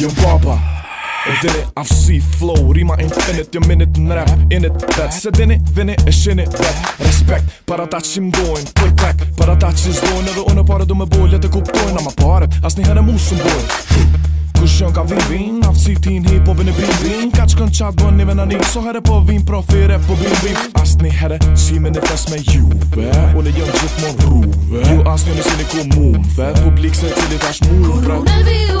Jëm papa Dini FC flow Rima infinite Jëm minit në rap In it bet Se dini vini e shini bet Respekt Para ta që mdojnë Për pek Para ta që zdojnë Edhe unë pare du me bolje të kuptojnë Ama pare Asni një herë mu së mbojnë Kush jon ka vin vin Af si ti n'hi po bine bin bin Ka qkon qa dbon një vena një So herë po vin profire po bin bin As një herë që me në fes me juve Ule jon gjith mon rruve Ju as një nësini ku mumve Publik se cili tash mumve Kur me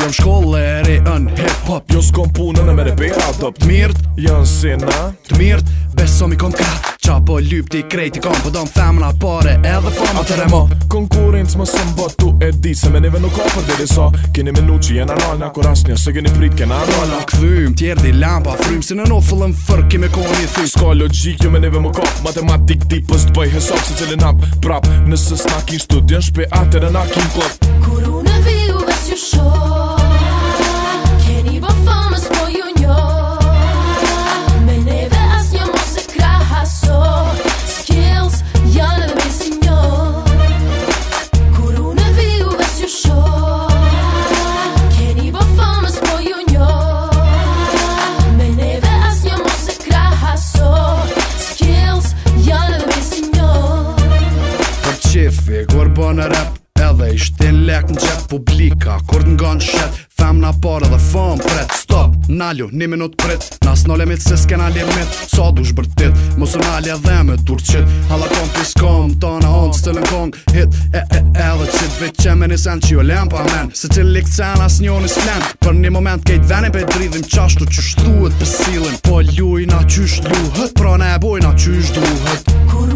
Jëm shkolle re në hip hop Jo s'kom punën e me repera Të pët mirët, jën si në Të mirët, beso mi kom krat Qa po lyp ti krejt i kom Po do më themën apare edhe fëm A të remo Konkurinc më sëm bët tu e di Se me njëve nuk ka për dirë i so Kini minu që jena rol në akur as një Se gini prit kena rol këthym Tjerë di lampa frym Si në në fëllën fër kime kohën i thym Ska logik jo me njëve më kop Matematik ti pës po të bëj hesop Se cilin ap prap Nëse s'na kin Shpe atër e na kin në rap Edhe i shtin lek në qep publika Kur të nga në shet Fem në parë dhe fëm pret Stop, nalju, një minut prit Nas në limit se s'kena limit Sa du shbërtit Mosë në alje dhe me turqit qit Hala kom pis kom Ta në hondë të lën kong Hit e e e dhe qit Vit që me një sen që jo lem pa men Se që lik të sen as një një flen Për një moment kejt veni pe dridhim Qashtu që shtuet pësilin Po luj na që shtuet Pra ne e boj na që shtuet Kur